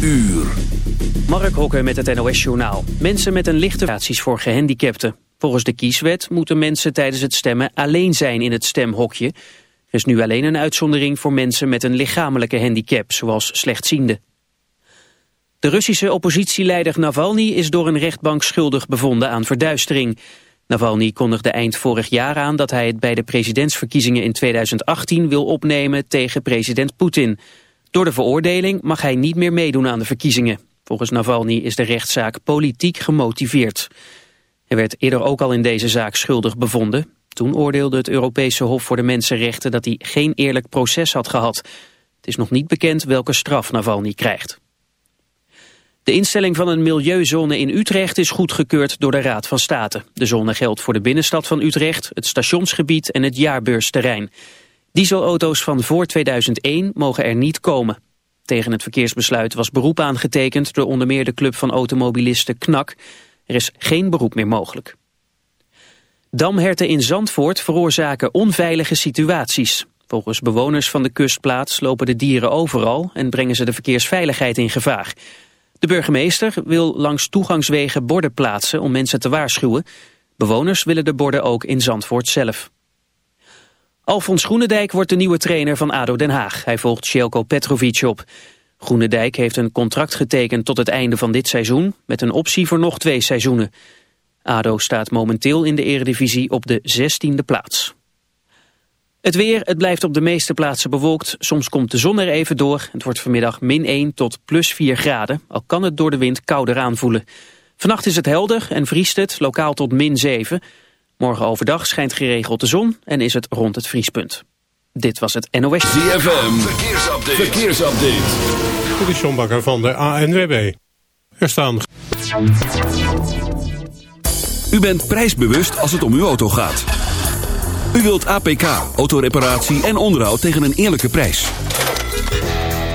uur. Mark Hokker met het NOS Journaal. Mensen met een lichte raties voor gehandicapten. Volgens de kieswet moeten mensen tijdens het stemmen alleen zijn in het stemhokje. Er is nu alleen een uitzondering voor mensen met een lichamelijke handicap, zoals slechtziende. De Russische oppositieleider Navalny is door een rechtbank schuldig bevonden aan verduistering. Navalny kondigde eind vorig jaar aan dat hij het bij de presidentsverkiezingen in 2018 wil opnemen tegen president Poetin. Door de veroordeling mag hij niet meer meedoen aan de verkiezingen. Volgens Navalny is de rechtszaak politiek gemotiveerd. Hij werd eerder ook al in deze zaak schuldig bevonden. Toen oordeelde het Europese Hof voor de Mensenrechten dat hij geen eerlijk proces had gehad. Het is nog niet bekend welke straf Navalny krijgt. De instelling van een milieuzone in Utrecht is goedgekeurd door de Raad van State. De zone geldt voor de binnenstad van Utrecht, het stationsgebied en het jaarbeursterrein. Dieselauto's van voor 2001 mogen er niet komen. Tegen het verkeersbesluit was beroep aangetekend door onder meer de club van automobilisten KNAK. Er is geen beroep meer mogelijk. Damherten in Zandvoort veroorzaken onveilige situaties. Volgens bewoners van de kustplaats lopen de dieren overal en brengen ze de verkeersveiligheid in gevaar. De burgemeester wil langs toegangswegen borden plaatsen om mensen te waarschuwen. Bewoners willen de borden ook in Zandvoort zelf. Alfons Groenendijk wordt de nieuwe trainer van ADO Den Haag. Hij volgt Sjelko Petrovic op. Groenendijk heeft een contract getekend tot het einde van dit seizoen... met een optie voor nog twee seizoenen. ADO staat momenteel in de eredivisie op de 16e plaats. Het weer, het blijft op de meeste plaatsen bewolkt. Soms komt de zon er even door. Het wordt vanmiddag min 1 tot plus 4 graden. Al kan het door de wind kouder aanvoelen. Vannacht is het helder en vriest het, lokaal tot min 7. Morgen overdag schijnt geregeld de zon en is het rond het vriespunt. Dit was het NOS. ZFM, verkeersupdate. verkeersupdate. Dit is John Bakker van de ANWB. Er staan... U bent prijsbewust als het om uw auto gaat. U wilt APK, autoreparatie en onderhoud tegen een eerlijke prijs.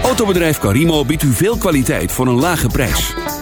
Autobedrijf Carimo biedt u veel kwaliteit voor een lage prijs.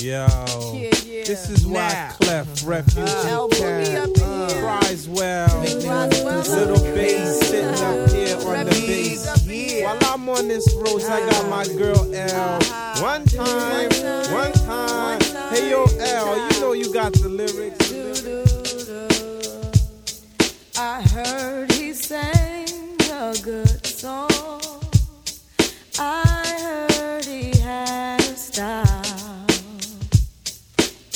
Yo, Yeah, yeah. this is why. Clef Refugee uh-huh. L Boogie up in Cat here. cries well. Little bass sitting up here on the uh-huh. bass. in here. While I'm on this road, I got my uh-huh. girl L. One time, one time. Hey yo, L, you know you got the lyrics. I heard he sang a good song.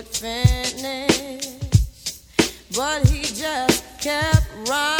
would finish, but he just kept running.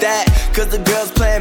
that. Cause the girls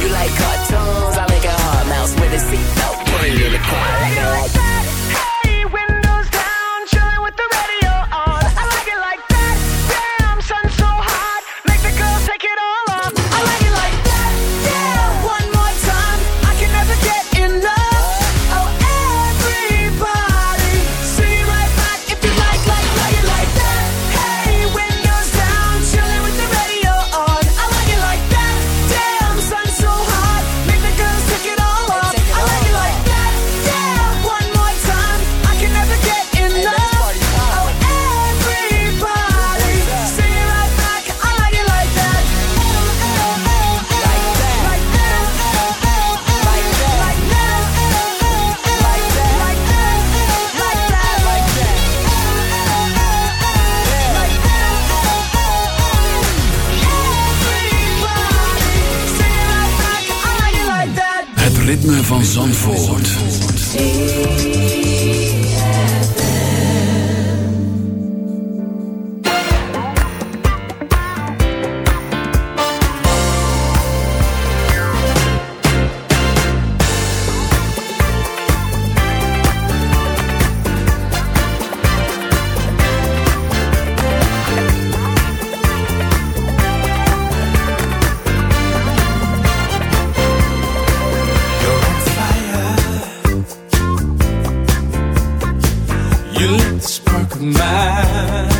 You like cartoons? I make a hard mouse with a seatbelt. Put it in the car. Like that. Hey, windows down, chilling with the radio van Zandvoort. mij.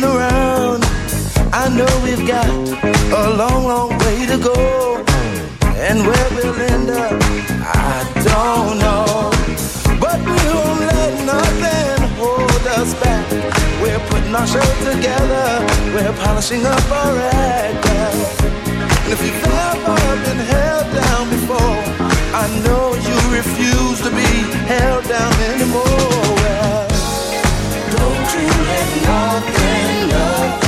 coming around. I know we've got a long, long way to go. And where we'll end up, I don't know. But we won't let nothing hold us back. We're putting our show together. We're polishing up our act. And if you've ever been held down before, I know you refuse to be held down anymore nothing, nothing.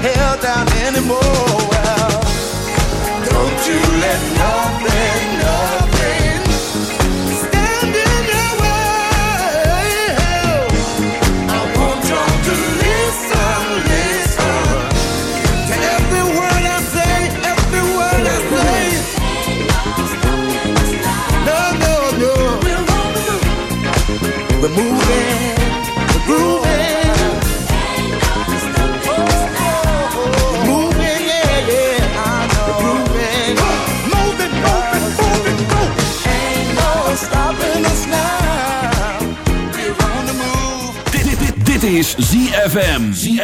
held down anymore.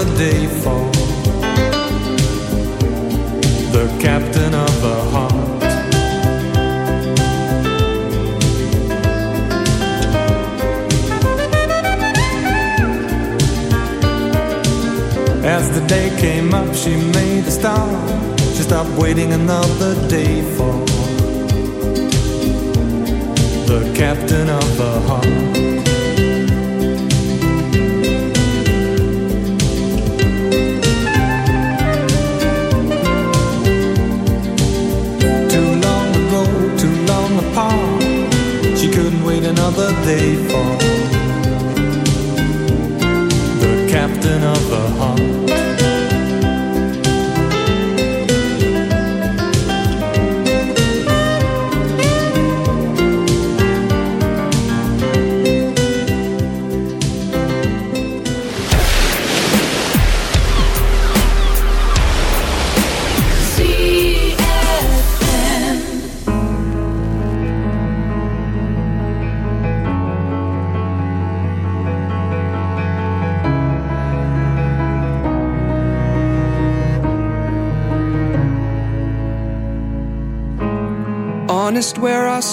Another day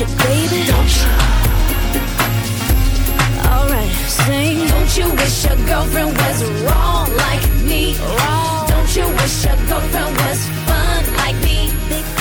you, baby? Don't you? Alright, sing. Don't you wish your girlfriend was wrong like me? Wrong. Don't you wish your girlfriend was fun like me?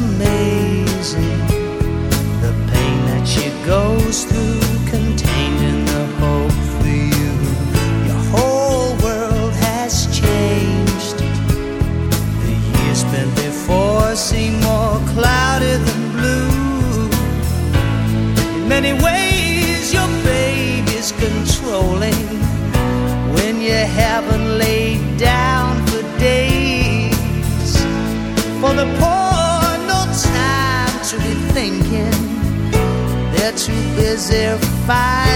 amazing too busy fighting.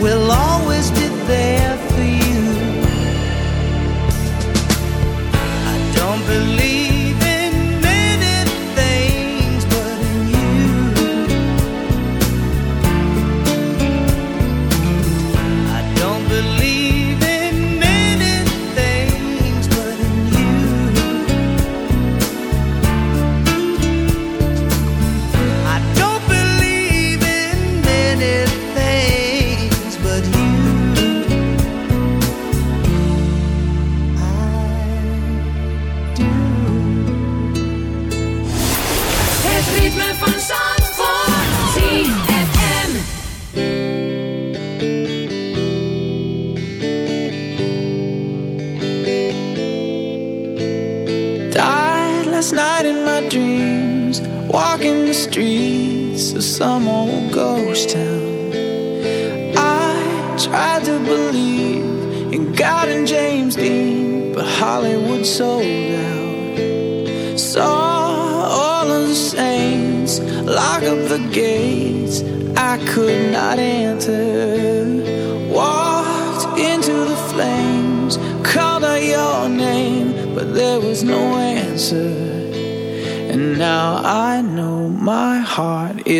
will always be there.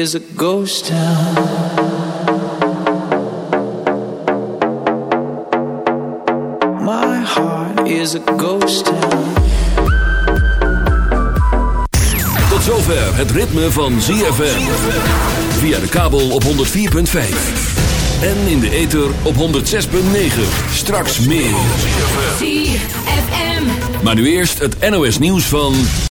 Is a ghost town. My heart is a ghost town. Tot zover het ritme van ZFM. Via de kabel op 104.5. En in de ether op 106.9. Straks meer. ZFM. Maar nu eerst het NOS nieuws van...